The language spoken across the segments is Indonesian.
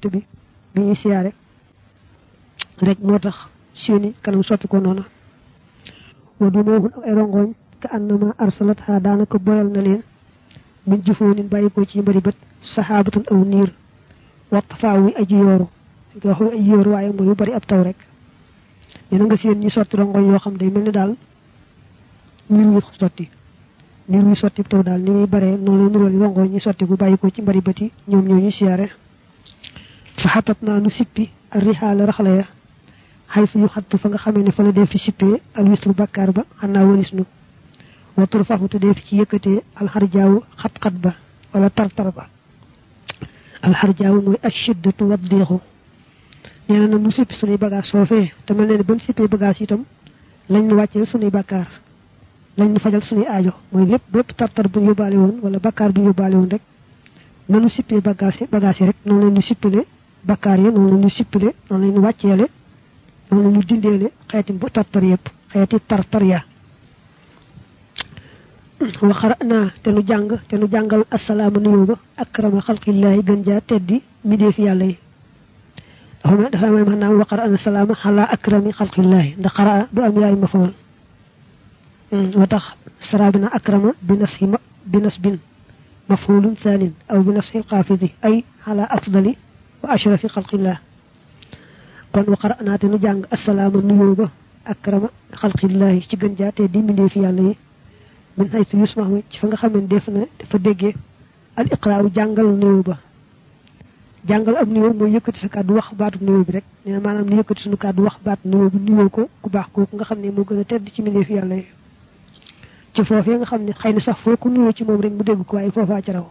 te bi bi ñuy siyaare. Rek moo tax seeni kanam soppi ko noona. Wa du noohun ak ay rongoñ ka annama arsalat ha daanaka boyal na leen. Min jufoonin bàyyi ko ci mbari bët saxaabatun aw niir. Waxta faaw wi aji yooru. Nga wax wi aji yooru mooy yu bari ab taw rek. Nee nga seen ñi sotti rongoñ yoo xam day mel ni daal niir wu sotti. Niir taw daal ni muy bare noonu la nuróol rongoñ ñi sotti bu bàyyi ko ci mbari bët yi ñoom ñoo ñu siyaare fa xatat naa nu sippi ak rixaala raxla ya xay suñu xattu fa nga xamee ne fa la def fi sippee al wislu bàkkaar ba xanaa walis nu watur faxu te def ci yëkkatee alxarjaawu xat-xat ba wala tartar ba alxarjaawu mooy ak shiddatu wat deexu nee na nu sippi suñuy bagage foofee te mel ne ban sippee bagage itam lañ nu wàccee suñuy bàkkaar lañ nu fajal suñuy aajo mooy lépp bépp tartar bu yóbbaale woon wala bàkkaar bu yóbbaale woon rek nanu sippee bagage bagage rek noonu leen ñu sippile bakkaar yi noonu ñu sippile noonu ñu wàcceele noonu ñu dindeele xeeti bu tartar yëpp xeeti tartar ya wa qara'na te nu jàng te nu jàngal assalaama nuyoo ba akrama xalqillaahi gën jaa teddi midéefi yàlla yi dafa dafa may maanaam wa qara'na salaama xalaa akrami xalqillaahi ndax xaraa du am yaari mafool moo tax sara bi na akrama bi nas bi nas bin thaanin aw bi nas xaafidi ay xalaa afdali وأشرف خلق الله. كون وقرأنا تنو جانغ السلام نيوغا اكرم خلق الله شي گن جاتي دي ملي في الله من حيث يسمع شي فغا خامن ديفنا فا ديغي الاقراء جانغال نيوبا جانغال اب نيوب مو ييكتي سا كاد واخ بات نيوب ريك ني مانام ني ييكتي سونو كاد واخ بات نيوب نيوب كو كو باخ كو غا خامني مو گنا تيد شي ملي في الله ci fofu nga xamni xeyna sax foku nuyu ci mom rek mu deg ko way fofa ci raw.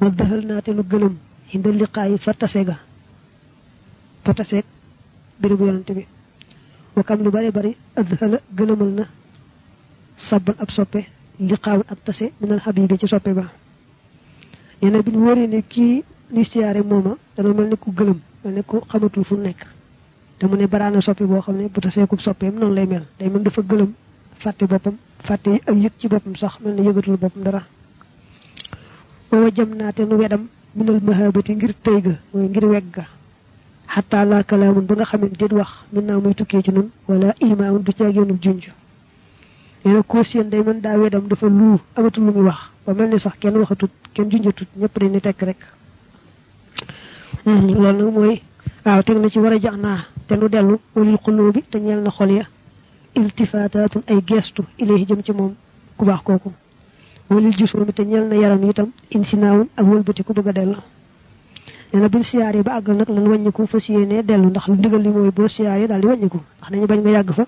wa dahalna tanu gelum xindal liqaayi fa tase ga fa taseeg bérébu yonante bi. Wa kam lu bari bari adxala gëlëmal na sabban ab soppe liqaawan ak tase minal xabibi ci soppe ba. Na bi wóoree ne kii nuy siyaare mooma dana mel ne ku gëlëm mel ne ku xamatul fu nekk. Te mu ne baraana soppi boo xam ne bu tasee ku soppeem noonu lay mel. Day mel dafa gëlëm fàtte boppam fàtte ak yëg ci boppam sax mel ne yëgatul boppam dara. Naa te nu wedam minal mahabati ngir tëy ga mooy ngir weg ga xataa laa kalaamun ba nga xam ne déet wax min naa muy tukkee ci nun wala imaamun du caagéenub junj. Nee na koo seen day mën daa wedam dafa luu amatul lu muy wax. Ba mel ni sax kenn waxatut kenn junjatut ñëpp dañ ne tekk rek. Loolu nag mooy waaw teg na ci war a jax naa te nu dellu walil xuloo bi te ñeel na xol ya. Iltifaataatun ay geestu ilayhi jëm ci moom ku baax kooku walil jusoo bi te ñeel na yaram itam insinaawun ak wëlbati ku bëgg a dellu. Nee na buñ siyaaree ba àggal nag lan wàññiku fas yéenee dellu ndax lu ndigal li mooy boo siyaaree daal di wàññiku ndax dañu bañ nga yàgg fa.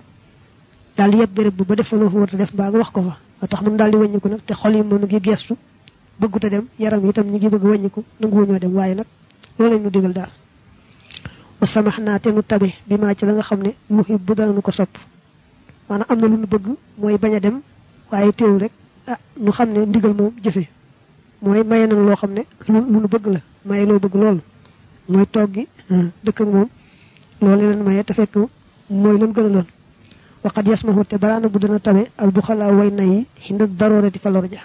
Daal di yeb béréb bu ba def fa loo fa war def mbaa nga wax ko fa. Tax mun daal di wàññiku nag te xol yi moom ngi gestu bëggut a dem yaram itam ñi ngi bëgg wàññiku nangu ñoo dem waaye nag loolu lañ ñu digal daal. Wa samax naa te nu tabe bi maa ci la nga xam ne muhib bu nu ko sopp. Maanaam am lu nu bëgg mooy bañ dem waaye rek ah nu xam ne ndigal moom jëfe. Mooy maye nañ loo xam ne lu nu bëgg la. Maye loo bëgg loolu mooy toog gi dëkk ak moom. Loolu leen maye te fekk mooy leen gën a loon waqad yasmahu te baraana bu dana al bu xalaa way nay yi xinda daroorati fa lor ja.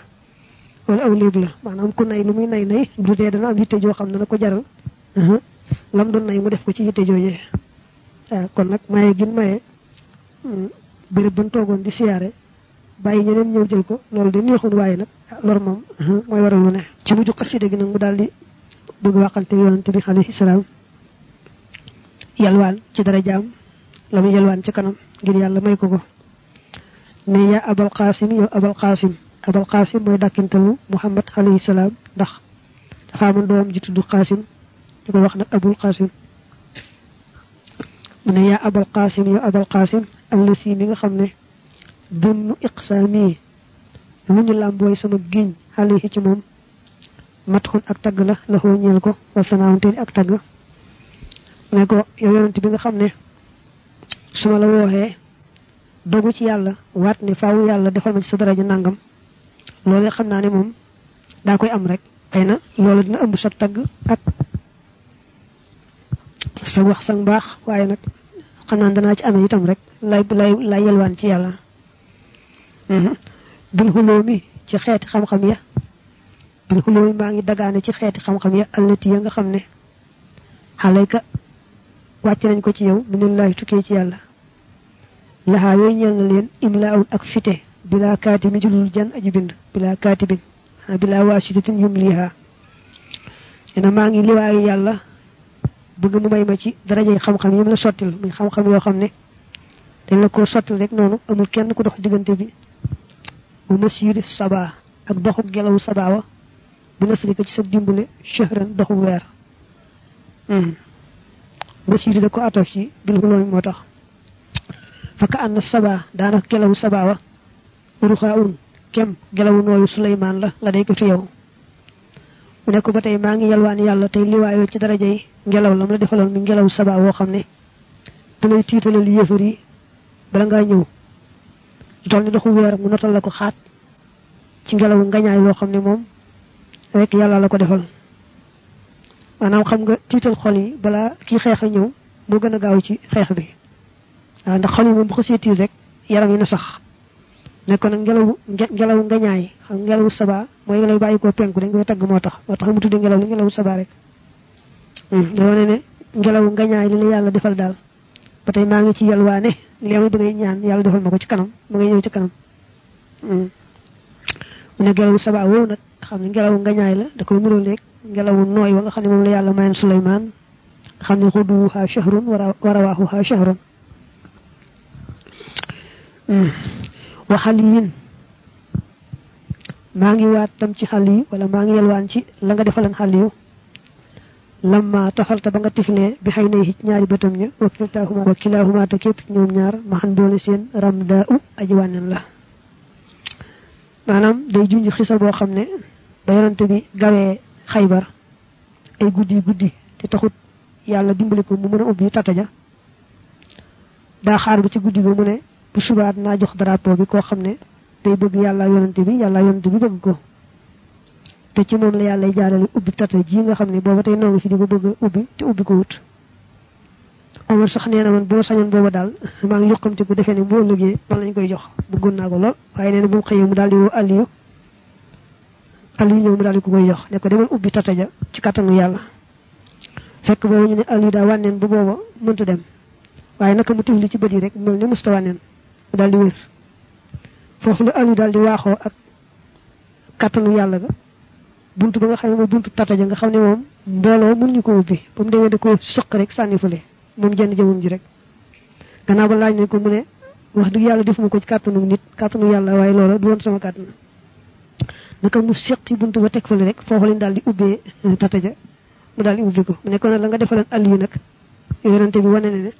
Loolu aw léeb la. Maanaam ku nay lu muy nay nay du dee dana am yitte joo xam ne ko jaral. Lam doon nay mu def ko ci yitte joojee waaw kon nag maye gin maye béréb ban toogoon di siyaare bàyyi ñeneen ñëw jël ko. loolu di neexul waaye nag lor moom mooy waral lu ne. ci mujj xasida gi nag mu daal di bëgg waxante yonante bi alayhi salaam. yalwaan ci dara jaam la mu yalwaan ci kanam ngir yàlla may ko ko. ne yaa abal qaasim yow abal qaasim. Abal qaasim mooy muhammad alayhi salaam ndax dafa amoon doom ji tudd qaasim. ñu koy wax nag abul qaasim. mu ne yaa abal qaasim yow abal allasi mi nga xam ak tagg ne ko yow yonent bi nga xam ne su ma la wooxee dogu ci yàlla waat ne faaw yàlla defal ma ci sa daraja nangam loolu xam naa ne moom daa koy am rek xëy na loolu dina ëmb sa tagg ak sa wax sa mbaax waaye nag xam naa danaa ci amee itam rek lay lay lay yelwaan ci yàlla bil xuloo mi ci xeeti xam-xam ya. Bil xuloomi maa ngi dagaane ci xeeti xam-xam ya allati ya nga xam ne wàcc nañ ko ci yow minallahi tukkee ci yàlla. Laxaa yooyu ñeel na leen ak fite bila kaatibin ci dul jan aji bind bila kaatibin bila waasitatin yum liha ena maa ngi liwaayu yàlla bëgg mu may ma ci darajay xam-xam yi mu la sottil muy xam-xam yoo xam ne dañ la ko sottil rek noonu amul kenn ku dox diggante bi mu masiri saba ak doxu gelawu sabaawa bu nasrika ci sa dimbale shahran doxu weer masiri da ko atof ci bil xuloomi moo tax saba daanaka sabaawa ruxaa un kem gelawu nooyu suleymaan la la day ko fi yow mu ne ko ba tey maa ngi yalwaan yàlla tey liwaayoo ci daraja yi ngelaw la mu la defaloon mi ngelaw sabaa woo xam ne dalay tiitalal yéefar yi bala ngaa ñëw lu toll ni doxu weer mu notal la ko xaat ci ngelawu ngañaay loo xam ne moom rek yàlla la ko defal maanaam xam nga tiital xol yi balaa kii xeex a ñëw moo gën a gaaw ci xeex bi. Waaw ndax xol yi moom bu ko see tiit rek yaram yi na sax. Nekkoon nag ngelawu ngelawu ngañaay xam ngelawu saba mooy ngelaw bàyyi ko penku dañ koy tagg moo tax. Moo tax mu ngelaw li ngelawu saba rek. Da wane ne ngelawu ngañaay li la defal daal ba tey maa ngi ci yalwaane li am bëgg ñaan yàlla defal ma ko ci kanam ma ngay ñëw ci kanam mu ne ngelawu saba woowu nag xam ne ngelawu ngañaay la da koy mural léeg ngelawu nooy wa nga xam ne moom la yàlla mayoon Suleymaan nga xam shahrun wa rawaahuha shahrun wa xaliyin maa ngi waat tam ci xal yi wala maa ngi yelwaan ci la nga defalan xal yu lamma tafalta ba nga tiflee bi xëy nay ci ñaari bëtam ña wakiltaahuma wakilaahuma te képp ñoom ñaar ma xan boole seen ram daa u aji wànnen la. Maanaam day junj xisa boo xam ne ba yonante bi gawee xaybar ay guddi guddi te taxut yàlla dimbali ko mu mën ubbi tata ja. Daa xaar ba ci guddi ga mu ne bu subaat naa jox drapeau bi koo xam ne day bëgg yàlla yonante bi yàlla yonante bi bëgg ko te ci moom la yàlla jaarale ubbi tata ji nga xam ne booba ngi fi di ko bëgg ubbi te ubbi ko wut. Omar sax nee na man boo sañoon booba daal maa ngi yokkamte ko defee ne boo ëllëgee man lañ koy jox. Bëggoon naa ko lool waaye nee na bu mu mu daal di woo Aliyu Aliyu ñëw mu daal di ko koy jox ne ko demal ubbi tata ja ci kattanu yàlla. Fekk boobu ñu ne Aliyu daa wànneen bu booba mënta dem. Waaye naka mu tifli ci bët rek mel ne musta wànneen. Mu daal di wér. Foofu la Aliou daal di waaxoo ak kattanu yàlla ga buntu ba nga xam ne mooy buntu tata ja nga xam ne moom mbooloo mënuñu ko ubbi. Ba mu demee da ko sëq rek sànni fële. Moom jenn jëmum ji rek. Gannaaw ba laaj nañ ko mu ne wax dëgg yàlla defuma ko ci nit waaye loola du woon sama kàttan. Naka mu seq ci buntu ba teg fële rek foofu lañ daal di ubbee tata ja. Mu daal di ubbi ko. Mu nekkoon la nga defaleen Aliou nag yonente bi wane ne ne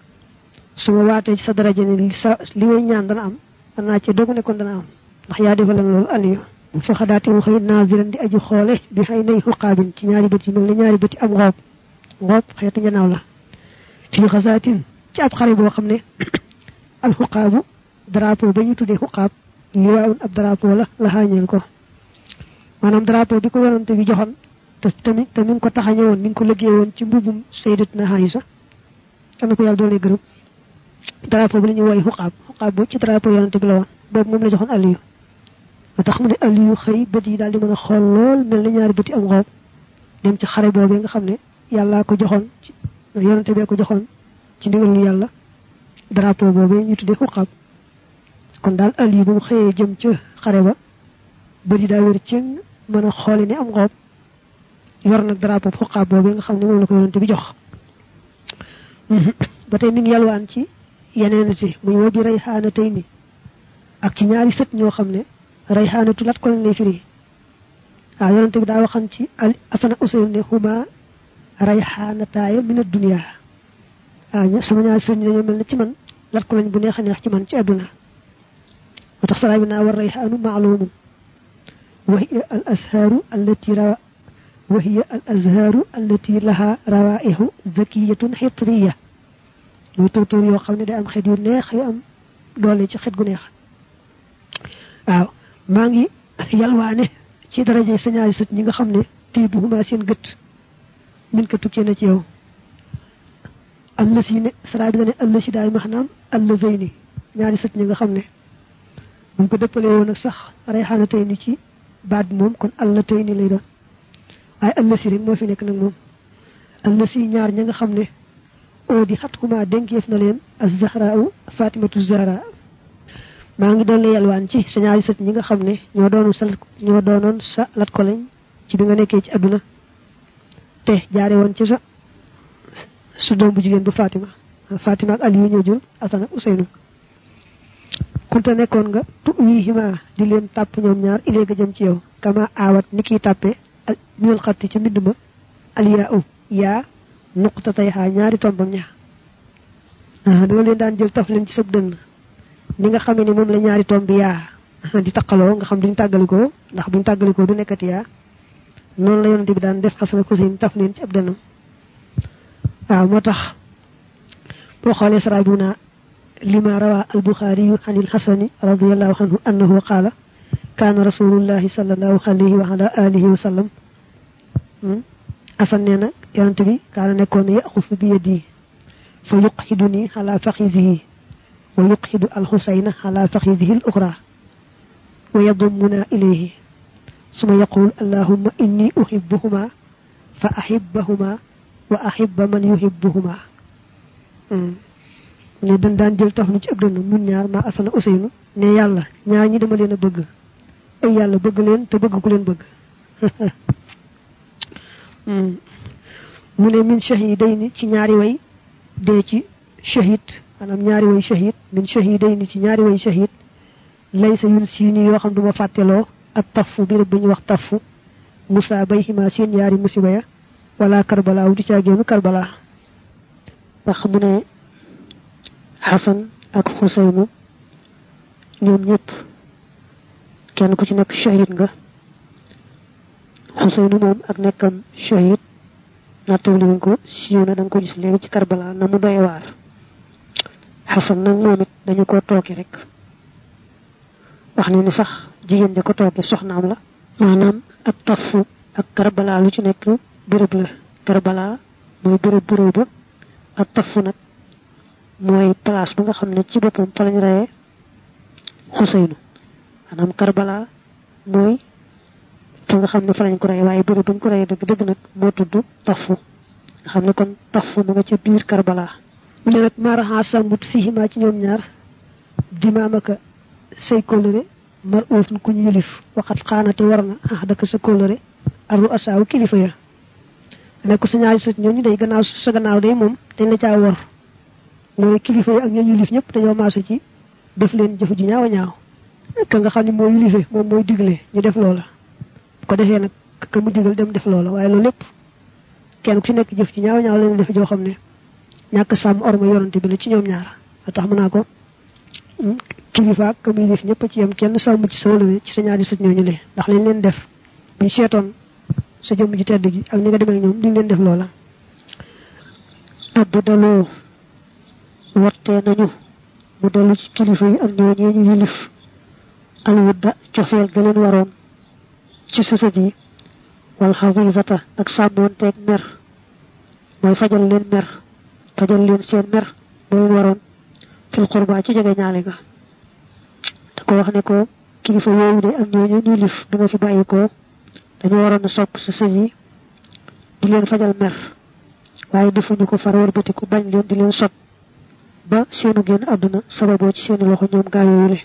su ma waatee ci sa daraja ne li may ñaan dana am ci doog nekkoon dana am. Ndax loolu Aliou fa xadaati mu xëy naasiran di aji xoole bi xëy nay xuqaabin ci ñaari bët yi mel ne ñaari bët am ngoob ngoob xeetu njanaaw la fii xasaatin ci ab xare boo xam ne al xuqaabu drapeau ba ñu tuddee xuqaab liwaawun ab drapeau la la xaañeel ko maanaam drapeau bi ko yonante bi joxoon te tamit te ko taxañe woon ko liggéey woon ci mbubum sayyidatuna Aïsa am na ko yàlla doole gërëm drapeau bi la ñuy woy xuqaab xuqaab ci drapeau yonante bi la woon boobu moom la joxoon Aliyu tax mu ne Aliyu xëy bët yi daal di mën a xool lool mel na ñaari bët yi am ngoob dem ci xare boobee nga xam ne yàllaa ko joxoon ci yonante bee ko joxoon ci ndigalu yàlla. Drapeau boobee ñu tuddee xuqaab kon daal Aliyu bu mu xëyee jëm ca xare ba bët yi daa wér ci mën a xooli ne am ngoob yor nag drapeau xuqaab boobee nga xam ne moom la ko yonante bi jox. Ba tey mi ngi yalwaan ci yeneen si muy wa bi rayxaana tey ni ak ci ñaari sët ñoo xam ne rayxaanatu lat ko lañ lay firi waaw yonente bi daa waxan ci al asana useyn ne huma rayxaanataaya min ad-dunya waaw sama ñaari sët ñi dañoo mel ne ci man lat ko lañ bu neex a neex ci man ci àdduna moo tax salaa bi naa war rayxaanu maalumun wa hiya al azhaaru allati rawa wa hiya al azhaaru allati laha rawaihu zakiyatun xitriya muy tóortóor yoo xam ne day am xet yu neex yu am doole ci xet gu neex waaw maa ngi yalwaane ci daraje sa ñaari sët ñi nga xam ne tey bu xumaa seen gët min ko tukkee na ci yow allasi ne sara bi dane allasi daay maxnaam allazayni ñaari sët ñi nga xam ne buñ ko dëppalee woon ak sax rayxaana ci baat moom kon alla lay doon ay allasi rek moo fi nekk nag moom allasi ñaar ña nga xam ne di xat dénkeef na leen az zahrau fatimatu zahra maa ngi doon la yalwaan ci sa ñaari sët ñi nga xam ne ñoo doonoon sa ñoo doonoon sa lat ko lañ ci bi nga nekkee ci àdduna te jaare woon ci sa su doom bu jigéen bu fatima fatima ak aliyu ñoo jël asan ak useynu kunta nekkoon nga tu wihima di leen tàpp ñoom ñaar ilee jëm ci yow kama aawat ni kiy tàppe minal xatti ca mbind ma aliyaa yaa nuqta tay xaa ñaari tombam ña danga leen daan jël taf leen ci sab dënn ni nga xamee ni moom la ñaari tomb yaa. Di taqaloo nga xam duñ tàggalikoo ndax buñ tàggalikoo du nekkati yaa. Noonu la yonante bi daan def xasana ko seen taf leen ci ab dënnam. Waaw moo tax boo xoolee sara bi naa lima rawa albuxaariyu an ilxasani radiallahu anhu annahu qaala kaana rasulullahi salallahu alayhi wa ala alihi wa sallam. Asan nee na yonante bi kaana nekkoon ne yaxusu bi yadi fa yuqxiduni ala wa yuqxidu alxusayna ala faxidihi al uxra wa yadumuna ilayhi suma yaqul allahumma inni uhibbuhuma fa ahibbahuma wa ahibba man yuhibbuhuma ne dañ daan jël taf nu ci ab dënn nun ñaar maa asana useynu ne yàlla ñaar ñi dama leen a bëgg. Ay yàlla bëgg leen te bëgg ku leen bëgg. Mu ne min shahidayni ci ñaari way dee ci shahid maanaam ñaari way shahid min shahidayni ci ñaari way shahid lay sa yun siini yoo xam duma fàtteloo ak tafu bi rëbb ñu wax tafu musa bay xima seen ñaari musiba ya wala karbala wu di caageenu karbala. Wax mu ne xasan ak xusaynu ñoom ñëpp kenn ku ci nekk shahid nga. Xusaynu moom ak nekkam shahid nattawli ko siiw na da nga ko gis léegi ci karbala na mu doy waar xasan nag moom it dañu ko tooke rek. Wax ne ni sax jigéen ja ko tooke soxnaam la. Maanaam ak tafu ak karbala lu ci nekk béréb la. Karbala mooy béréb bu ba. Ak tafu nag mooy place ba nga xam ne ci boppam fa lañ reyee xuseynu. Maanaam karbala mooy fa nga xam ne fa lañ ko rey waaye béréb bañ ko reyee dëgg dëgg nag moo tudd tafu nga xam ne kon tafu ma nga ca biir karbala mu ne nag maaraxaa sàmmut fihima ci ñoom ñaar dimaamaka say kóllëre mar uusun kuñ yilif waxat xaanate war na ah daka sa kóllëre aru asaawu kilifa ya. Nekk sa ñaari sët ñooñu day gannaaw sa gannaaw day moom dañ la caa wor. Mooy kilifa yi ak ñooñu yilif ñëpp dañoo maasu ci def leen jëf ju ñaaw ñaaw. Ka nga xam ne mooy yilife moom mooy digle ñu def loola. Ko defee nag ka mu digal dem def loola. Waaye loolu kenn ku ci nekk jëf ju ñaaw ñaaw lañ def joo xam ne ñàkk sàmm orma yorante bi la ci ñoom ñaar. Tax mu naa ko kilifa ak ka muy def ñëpp ci yam kenn sàmm ci sa wëlëre ci sa ñaari sët ñooñu le. Ndax lañ leen def buñ seetoon sa jëmm ji tedd ji ak ni nga demee ñoom duñ leen def loola. Ab daloo wattee nañu mu dellu ci kilifa yi ak ñooñee ñu yilif. Alwudda cofeel ga leen waroon ci sësët wal xawisata ak sàmmoonteeg mer mooy fajal leen mer fajal leen seen mer leen waroon fil xurba ci jege ñaale ga. Da ko wax ne ko kilifa yooyu de ak ñooñee ñu yilif bi nga fi bàyyi ko. Dañu waroon a sopp sa yi di leen fajal mer. Waaye defuñu ko far warbatiku bañ leen di leen sot ba seenu génn àdduna sababoo ci seeni loxo ñoom gaa le.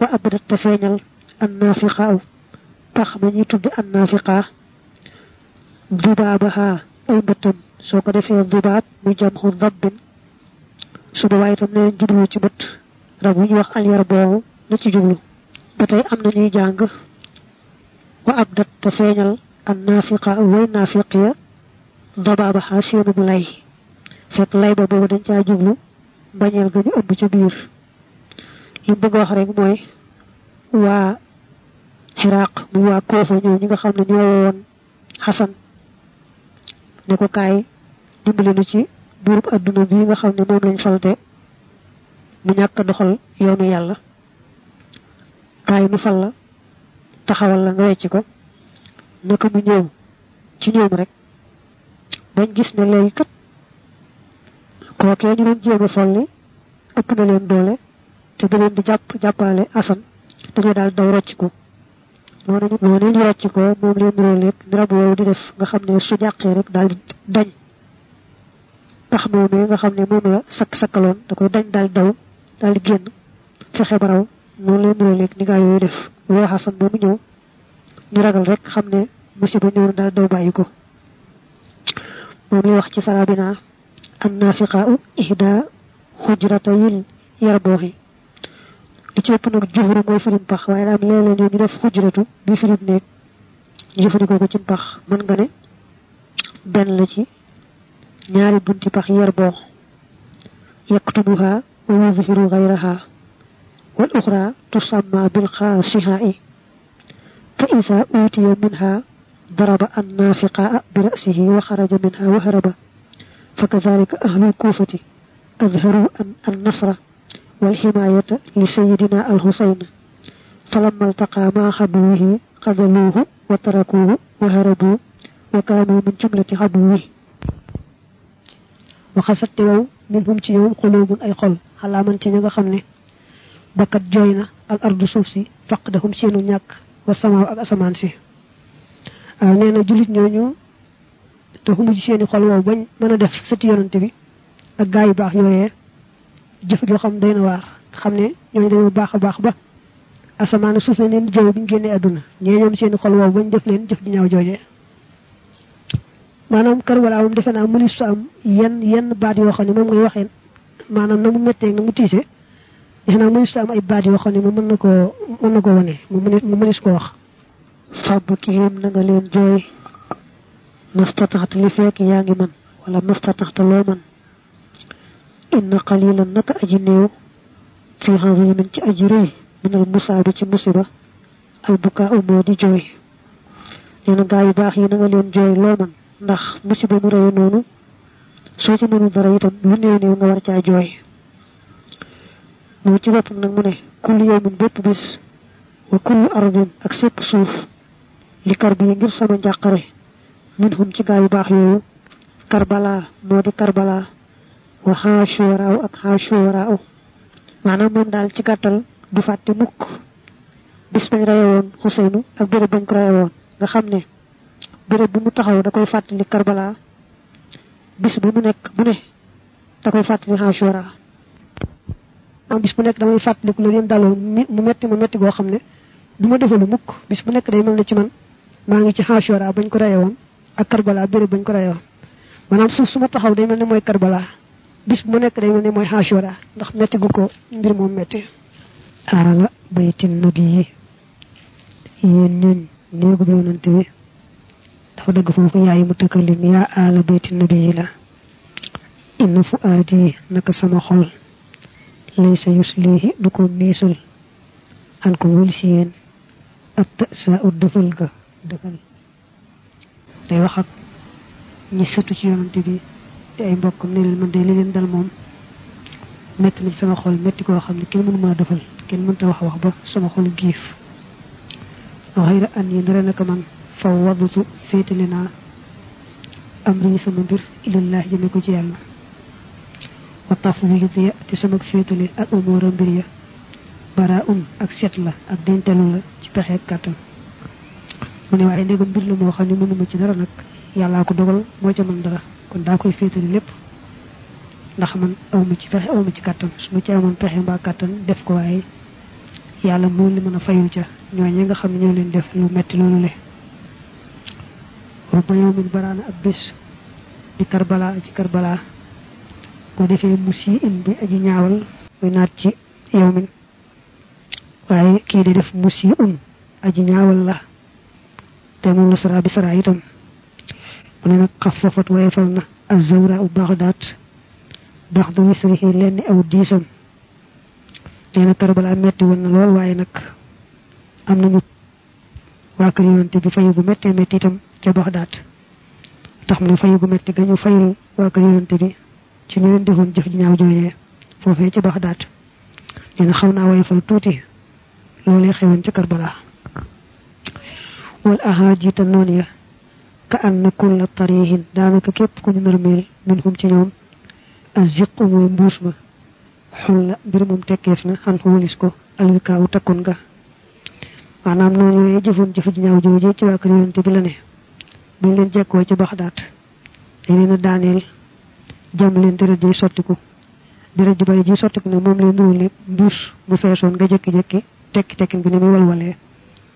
Wa abadat te feeñal an naafiqaaw pax ma ñuy tudd an naafiqaa dubaabaha ay mbëttam soo ko defee dubaab mu jam xu dabbin suba waaye itam neen jublu ci bët rab wu ñu wax alyar boobu na ci jublu. Ba tey am na ñuy jàng wa abdat te feeñal an naafiqaa way naafiqiya dabaabaha seenub lay. Fekk lay ba boobu dañ caa jublu mbañeel ga ñu ëmb ca biir. Li bëgg wax rek mooy waa xiraaq muy waa koofa ñoo ñi nga xam ne ñoo woon xasan ne ko kaay dimbali nu ci buurub adduna bii nga xam ne moom lañ falte mu ñàkk doxal yoonu yàlla. Kaay nu fal la taxawal la nga wecc ko naka mu ñëw ci ñoom rek bañ gis ne léegi kat kookee ñu doon jéem a folli ëpp na leen doole te da leen di jàpp jàppale asan dañoo daal daw rocc ko noonu ñu rocc ko moom leen nuroo ni rab woowu di def nga xam ne su jàqee rek daal dañ. Pax moomee nga xam ne moom la sakk sakkaloon da koy dañ daal daw daal di génn fexe ba raw. Noonu leen nuroo lekk ni gaa yooyu def. Woo xasan ba mu ñëw ñu ragal rek xam ne musiba ñëw daal daw bàyyi ko. Moom lay wax ci sarabina an nafiqaa'u ihda xujratayil yarbooxi li ci ëpp nag juhru mooy firim pax waaye daam léeg-léeg ñu def xujratu bi firim néeg ñu jëfandikoo ko ci pax mën nga ne benn la ci ñaari bunti pax yarboox yaktubuha wa yudhiru ghayraha wal ukhra tusamma bil khasiha'i fa idha utiya minha ضرب النافقاء برأسه وخرج منها وهرب فكذلك أهل الكوفة أظهروا أن النصر والحماية لسيدنا الحسين فلما التقى مع عدوه قذلوه وتركوه وهربوا وكانوا من جملة عدوه وخسرت لو منهم ci ñoom qulubun ay xol xala man ci nga xamne bakat joyna al ardu suuf si faqdahum seenu ñak wa sama ak asaman si waaw nee na julit ñooñu te xumu ci seeni xol wow bañ mën a def sëti yonante bi ak gaa yu baax yooyee jëf joo xam doy na waar. Xam ne dañoo baax baax ba asamaan suuf ne leen jëw bi ñu génnee àdduna. Ñoom seeni xol wow bañ def leen jëf di ñaaw joojee maanaam karbala moom defe naa mënis su am yenn yenn baat yoo xam ne ngay waxee. Maanaam na mu méttee na mu tiise defe naa mënis am ay baat yoo xam ne moom mën na koo mën na ko wane mu mënis ko wax. Fabkihim na nga leen jooy. Mastataxta li fekk yaa man wala mastataxta loo man inna qalilan naka aji néew fi xazimin ci aji min al musaabi ci musiba. Al bukaa moo di jooy nee na gaa yu baax yi na nga leen jooy loo man. Ndax musiba mu rëy noonu soo ci mënul dara itam lu néew néew nga war caa jooy moom ci nag mu ne yawmin bis wa kullu ardin ak sépp suuf li kar bi ngir sama njàqare min hum ci gaa yu baax yooyu karbala moo di karbala wa xaashuwaraaw ak xaashuwaraaw maanaam moom daal ci gàttal du fàtte mukk bis bañ raye woon xuseynu ak béréb bañ ko raye woon nga xam ne béréb bu mu taxaw da koy fàttali karbala. Bis bu mu nekk bu ne da koy am bis bu nekk damay fàttaliku la leen daloon mu metti ma metti goo xam ne du ma defalu mukk bis bu nekk day mel ne ci man maa ngi ci xaashuwara bañ ko raye woon ak karbala béréb bañ ko raye woon maanaam suuf su ma taxaw day mel ne mooy karbala bis bu nekk day ne mooy xaasura ndax metti gu ko mbir moom metti ala bayti nabi yi yéen ñun néegu yonante bi dafa dëgg foofu yaay mu tëkkalim yaa ala bayti nabi yi la inna fu aadi naka sama xol laysa yuslihi du ko miisal an ko wul si yéen ab sa ut dëfal ga dëfal day wax ak ñi sëtu ci yonante bi te ay mbokk ne leen man de li leen dal moom metti na ci sama xol metti koo xam ne kenn mënu maa defal kenn mënta wax wax ba sama xol giif xayra an yi ndara naka man faw wadutu féetale naa amri sama mbir ilallah jëme ko ci yàlla wa taf wiidiya te sama féetale ak umura mbir ya bara un ak set la ak dentelu la ci pexe kàttan mu ne waaye ndegam mbir la moo xam ne mënuma ci dara nag yàllaa ko dogal moo ca mën dara kon daa koy féetali lépp ndax man awma ci pexe awma ci kàttan su ma ci amoon pexe mbaa kàttan def ko waaye yàlla moo li mën a fayul ca ñooñe nga xam ne ñoo leen def lu metti loolu le rubba yow min baraana ak bés di karbala ci karbala boo defee mu sii in bi aji ñaawal muy naat ci yow min waaye kii di def mu sii un aji ñaawal la te moom la sara bi sara itam mu ne nag xafafat wayefal na azawra u baxdaat bax du wisrihi lenn aw diisam nee na karbala metti woon na lool waaye nag am nañu waa kër yonante bi fayu gu mettee metti itam ca baxdaat tax mu ne fayu gu metti ga ñu fayul waa kër yonante bi ci ñu leen defoon jëf ji ñaaw joojee foofee ca baxdaat nee na xaw naa wayefal tuuti loolee xewoon ca karbala wal ahaajiita noon ya كأن كل طريه دانك كيب كون نرميل منهم تي نيوم الزق موي مبوسما حل برمم تكيفنا ان هوليسكو الوكا أو تكونغا أنا نو نوي جيفون جيف نياو جوجي تي واك ريونت بي لا ني بون لين جيكو تي بخدات ينينا دانيل. جام لين تري دي سوتيكو دري دي باري جي سوتيكو نا موم لين نورو ليك مبوس بو فيسون غا جيكي جيكي تك تك بني مي ولولي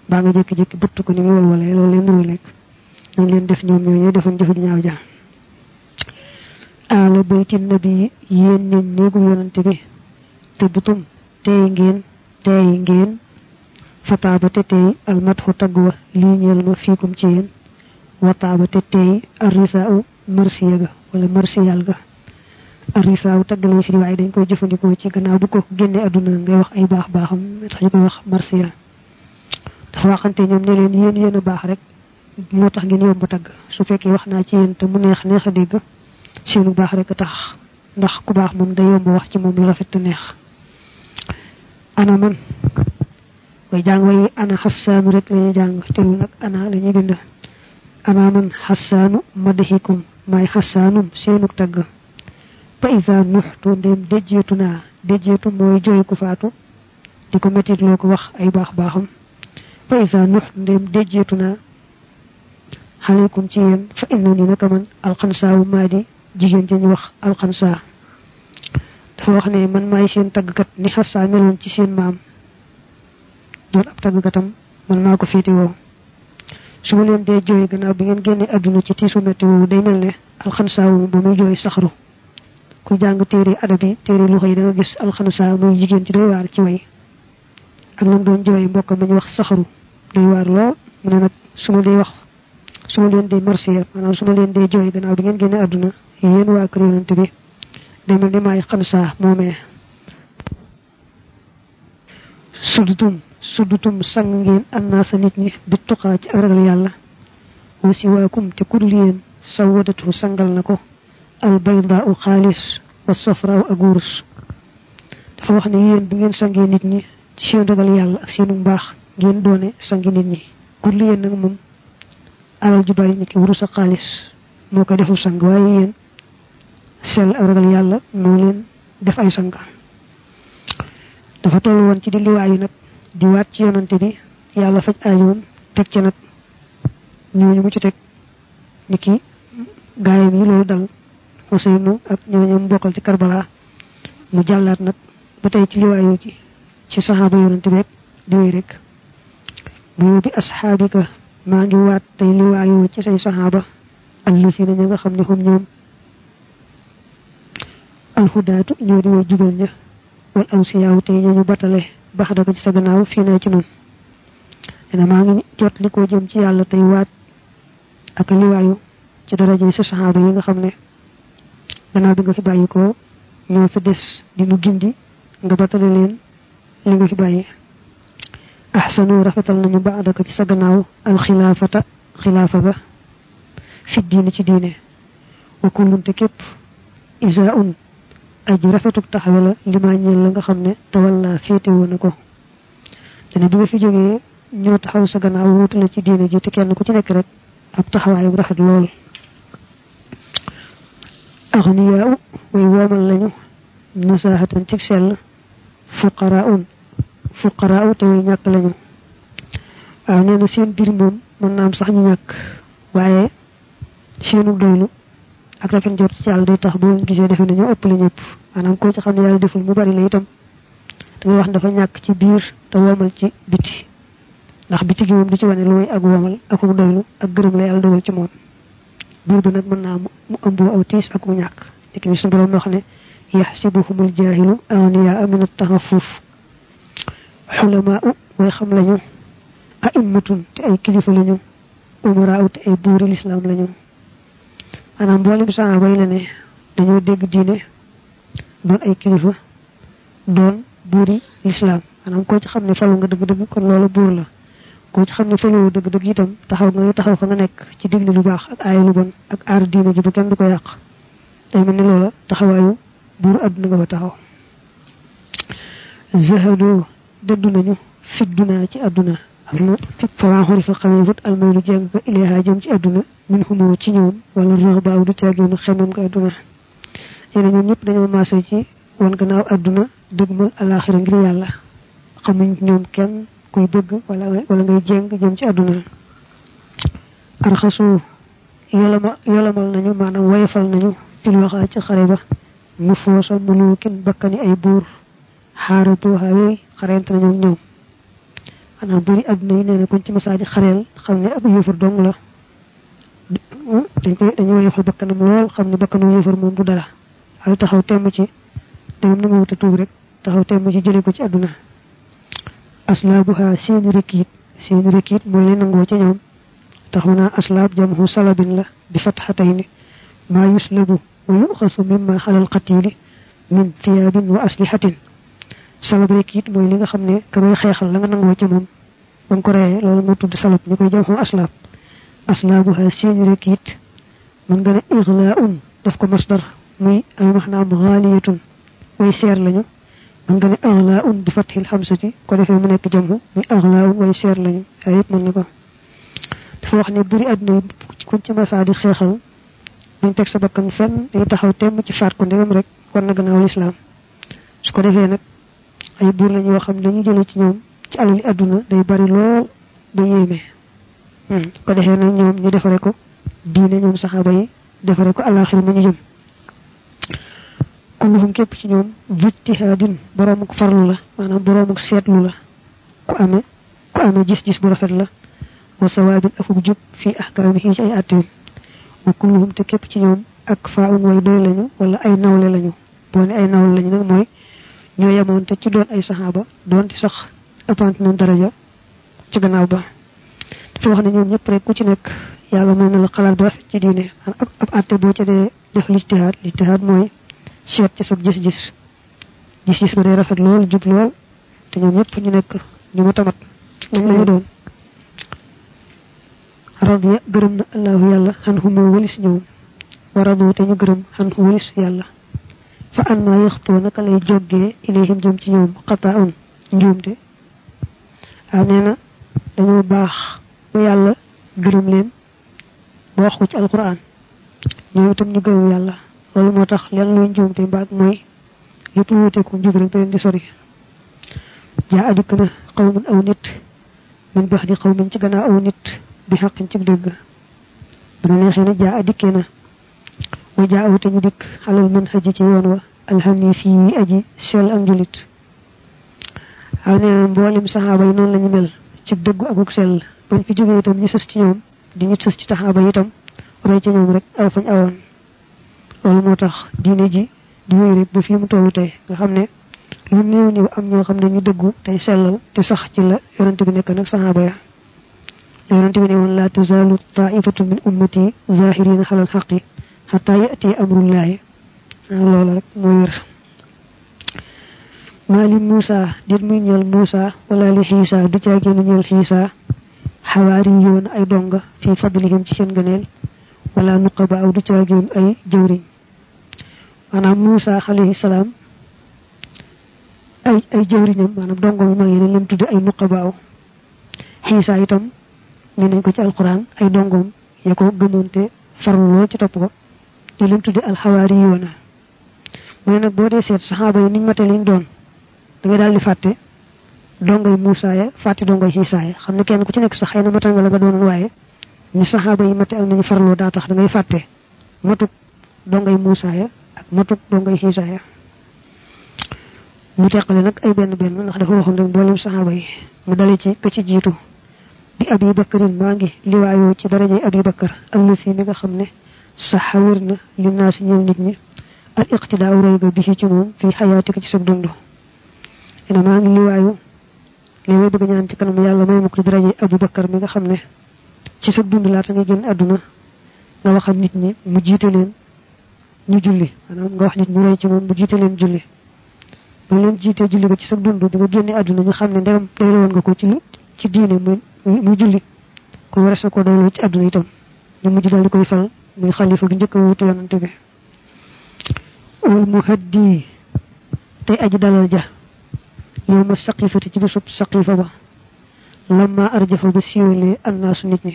باغا جيكي جيكي بوتو كو ني مي ولولي لول لين dañ leen def ñoom ñooñee defoon jëfu ji ñaaw ja. Ala bayti nabi yéen ñun néegu yonante bi te butum tey ngeen tey ngeen. Fataaba te tey almatxu tagg wa lii ñeel ma fiikum ci yéen. Wataaba te tey arrisaaw marsiya ga wala marsiyal ga. Arrisaaw tagg waaye dañ koy jëfandikoo ci gannaaw bu ko génne àdduna ngay wax ay baax baaxam tax ñu koy wax marsiya. Dafa waxante ñoom ne leen yéen a baax rek moo tax ngeen yomb tagg su fekkee wax naa ci yéen te mu neex neex a dégg seenu baax rek tax ndax ku baax moom day yomb wax ci moom lu rafet neex ana man way jàng way ana xassaanu rek lañuy jàng teewul nag ana lañuy bind ana man xassaanu madaxikum may xassaanum seenu tagg fa isa nuxtu ndem déjjeetu naa déjjeetu mooy jooy ku faatu di ko metit loo ko wax ay baax baaxam fa isa nuxtu ndem déjjeetu naa xaleykum ci yéen fa inna ni naka man alxansaawu maa di jigéen ci ñu wax alxansaa dafa wax man maay seen taggkat ni xassaa meloon ci seen maam. Doon ab taggkatam man maa ko féete woo su ma leen dee jooy gannaaw ngeen génne àdduna ci tiisu metti day muy jooy saxaru. Ku jàng téere luxa yi da nga gis alxansaa muy jigéen ci doy waar ci way. Ak lam doon jooy mbokk ma ñu wax mu ne su wax su ma leen dee marsiya maanaam su ma leen dee jooy gannaaw bi ngeen génne àdduna yéen waa kër yonante bi day mel ni maay xansaa moomee suddutum suddutum sang ngeen annaa sa nit ñi bi tuqaa ci ak ragal yàlla wa siwaakum te kudul yéen sawadatu sangal na ko al baydaa u xaalis wa safraaw ak wurus dafa wax ne yéen bu ngeen sangee nit ñi ci seen ragal yàlla ak seenu mbaax ngeen doone sangi nit ñi. Kudul yéen nag moom alal ju ni ki wurus ak xaalis moo koy defu sang sell ak ragal yàlla moo leen def ay sang dafa toll woon ci di liwaayu nag di waat ci yonante bi aajoon teg ca nag ñooñu mu ci teg ni ki gaayam yi loolu dal Useynu ak ñooñu mu bokkal ci Karbala. Mu jàllaat nag ba tey ci liwaayu ji ci saxaaba yonante beeg di wéy rek. Mu bi asxaabika maa ngi waat tey liwaayoo ci say saxaaba allasina ña nga xam ne xum ñoom. Alxudaatu ñoo di way jubal ña wal awsiyaaw tey ñooñu batale bax da ko ci sa gannaaw fii ci noonu ena maa ngi jot li ko jëm ci yàlla tey waat ak liwaayu ci daraje sa saxaaba yi nga xam ne gannaaw nga fi bàyyi ko ñoo fi des di nu gindi nga batale leen li nga fi bàyyi أحسنوا رفتل نيو بعدك تسغناو الخلافة خلافة با في الدين تي دين وكل تكيب إزاء أجرفت تحول لما نيل لغا خمنا تولى فيتي ونكو. تني بيو في جوغي نيو تحول سغناو ووتنا تي دين جي تكين كو تي نك رك اب تحواي برحد لول أغنياء ويوامل لنيو نساحة تكسل فقراء fuqaraa te ñàkk lañu. Waaw nee na seen biir moom mën naa am sax ñu ñàkk waaye seenu doylu ak rafet njort ci yàlla day tax boo gisee defe nañu ëpp la ñëpp. Maanaam koo ci xam ne yàlla deful mu bari la itam. Da ngay wax dafa ñàkk ci biir te woomal ci biti. Ndax biti gi moom du ci wane lu muy ak woomal ak mu doylu ak gërëm la yàlla dogal ci moom. Biir bi nag mën naa mu ëmb aw tiis ak mu ñàkk. Dik ni suñu borom wax ne yaxsibuhumul jaahilu awniyaa min at-taxaffuf xulamaa way xam lañu. Aimmatun te ay kilifa lañu. Umaraa te ay buuri lislaam lañu. Maanaam mboolem saxaaba yi la ne dañoo dégg diine doon ay kilifa doon buuri lislaam. Maanaam koo ci xam ne falu nga dëgg-dëgg kon loolu buur la. Koo ci xam ne falu dëgg-dëgg itam taxaw nga taxaw fa nga nekk ci digle lu baax ak aaya lu bon ak aar diine ji ba kenn du ko yàq. Ni loola taxawaayu buuru àdduna nga taxaw. Zahadoo dëddu nañu fit dunaa ci àdduna am fa xuri fa xamee fut almaylu jàng ka ileeha jëm ci àdduna min xumoo ci ñoom wala rox baaw du caaginu xemam ko àdduna nee na ñoom ñëpp dañoo maase ci wan gannaaw àdduna dëgmal alaxira ngir yàlla. Xamuñ ñoom kenn kuy bëgg wala wala ngay jeng jëm ci aduna. Arxasu yolama yolamal nañu manam wayfal nañu fil waxa ci xare ba. Mu foosa mulukin bakkani ay buur. Xaaratu hawi xarent nañu ñoom ana buri aduna yi neena kuñ ci masaaji xareel xam ne ab yëfur dong la dañ koy dañu wayfal bakkanam lool xam ne bakkanu yëfur moom du dara ay taxaw temm ci dem na mu tuub rek taxaw temm ci jële ko ci aduna aslaabuha seen rekit seen rekit mooy li nangoo ci ñoom taxuna aslab jamhu salabin la bi fatxatayn ma yuslabu wa yuxasu mimma xalal qatili min thiyabin wa aslihatin salab rekit mooy li nga xam ne ka ngay xeexal la nga nangoo ci moom ba ko reyee loolu moo tudd salab ñu koy jamhu aslab aslaabuha seen rekit man nga ne daf ko masdar muy ay maxnaam xaaliyatun way seer lañu man nga ne aglaun bi fathil xamsati ko defee mu nekk jamhu muy aglaun way seer lañu ay yëpp mën na ko wax ne buri àdduna yi ci masaa di xeexal duñ teg sa bakkan fenn day taxaw temm ci faat ko rek war na gannaaw lislaam su ko defee nag ay buur lañ yoo xam dañu jële ci ñoom ci alali àdduna day bari lool ba yéeme ko defee nag ñoom ñu defare ko diine ñoom saxaaba yi defare ko alaxir ma ñu jëm kulluhum képp ci ñoom vijtihaadin boroomuk farlu la maanaam boroomuk seetlu la ku amee ku amee gis-gis bu rafet la wa sawaabin akuk jub fi ahkaamihi ci ay atteem wa kulluhum te képp ci ñoom ak faa'un way doy lañu wala ay nawle lañu boo ne ay nawle lañu nag mooy ñoo yemoon te ci doon ay saxaaba doon ci sax ëppante nañ daraja ci gannaaw ba. Dafa wax ne ñoom ñëpp rek ku ci nekk yàlla na la xalaat rafet ci diine. Ab ab atte boo ca dee def lijtihaad lijtihaad mooy seet ci sab gis-gis. Gis-gis ba day rafet lool jub lool te ñoom ñëpp ñu nekk ñu ma tamat lañ lañu doon. Radiya gërëm na allahu yàlla xan hu moo walis ñoom. Wa radu te ñu gërëm xan hu walis yàlla njuumte waaw nee na dañoo baax ba yàlla gërëm leen ba wax ko ci alquran ñoom itam ñu gërëm yàlla loolu moo tax leen luy njuumte mbaag mooy lépp lu wuteeku njub rek da leen di sori jaa adikk na xawmun aw nit min bax di xawmin ci gannaaw aw nit bi xaqin ci dëgg bu na neexee na jaa adikkee na وجاءوا تنديك على المنهج تيوان والهني في أجي سيال أنجلت أنا نعم أقول لهم صحابة ينون لنمل تدق أقوك سيال بان في جغي يتم نسس تيوم دي نسس تحابة يتم. ورأي تيوم رك أو فن أوان. والموتخ دين أجي دوي ريب بفي مطولو تي غامنة لوني وني وأم يو غامنة ندق تي سيال تسخ تيلا يرن تبني كانك صحابة. يرن تبني وان لا تزال طائفة من أمتي ظاهرين على الحقي xataa yati amrullahi loolu rek moo wér maa li Muusa dit muy Muusa wala li xiisa du caagéenu ñeel xiisa xawaari yoon ay donga fi fadlihim ci seen gëneel wala nuqaba du caagéen ay maanaam Muusa alayhi salaam ay ay jëwriñam maanaam dongo yi dañ leen tudde ay nuqabaaw xiisa itam ni nañ ko ci alquran ay dongoom ya ko ci topp ko ñu leen tudde alxawaari yoona mu ne nag boo dee seet saxaaba yi niñ mate liñ doon da ngay daal di fàtte dongoy Muusa ya fàtte dongoy xiisa ya xam ne kenn ku ci nekk sax xëy na matal nga la nga doonoon waaye ni saxaaba yi mate ak nañu farloo daa tax da ngay fàtte matuk dongoy Muusa ya ak matuk dongoy xiisa ya mu teqale nag ay benn benn ndax dafa waxoon rek mboolem saxaaba yi mu dale ci ka ci jiitu bi abi bakarin maa ngi liwaayoo ci darajey abi bakar allasi mi nga xam ne saxa wér na li naa si ñëw nit ñi al iqtidaa roy ga bi ci moom fii xayaatika ci sa dund ina maa ngi liwaayu li may bëgg ñaan ci kanam yàlla may ma ko darajey abi bakar mi nga xam ne ci sa dund laata nga génn àdduna nga waxal nit ñi mu jiite leen ñu julli maanaam nga wax nit ñu roy ci moom mu jiite leen julli ba leen jiitee julli ko ci sa dund bi nga génne àdduna ñu xam ne ndegam doylu woon nga ko ci ci diine muy julli ko waras na ko doyloo ci àdduna itam ñu mujj daal di koy fal muy xalifa gi njëkk wutu yonante bi wal muhaddi tey aji dalal ja yow ma saqifati ci bisub saqifa ba lamma arjafa ba siiwalee annaasu nit ñi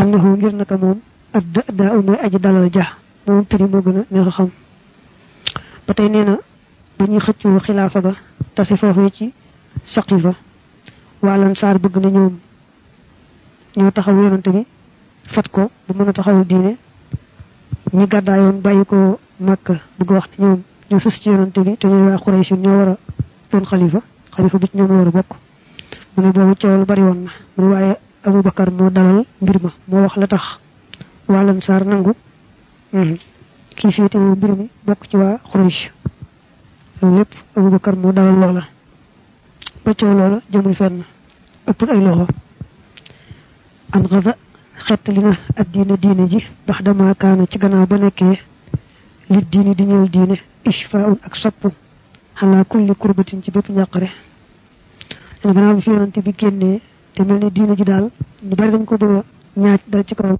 annahu ngir naka moom adda daa u mooy aji dalal ja moom piri moo gën a neex a xam ba tey nee na ba ñuy ga tase foofee ci saqifa walan sar bëgg na ñoom ñoo taxaw yonante bi fat ko bu mëna taxaw diine. Ñi gàddaayoon bàyyi ko makka bëgg wax ñoom ñu sus ci yonante bi te ñooy waa ñoo war a doon xalifa. Bi ci ñoom war a bokk. Mu ne boobu bari woon na. Mu abou bakar moo dalal mbir ma moo wax la tax walan sar nangu. Kii féete wu mbir mi bokk ci waa quraysh. Loolu lépp abou bakar moo dalal loola. Ba coow loola jëmul fenn. Ëppul ay loxo. An xettali na ak diine diine ji bax dama kaana ci gannaaw ba nekkee li diine di ñëw diine ishfaun ak sopp xalaa kulli kurbatin ci bépp njàqare gannaaw bi fi yonante bi génnee te mel ne diine ji daal ñu bari dañ ko bëgg a ñaaj dal ci kaw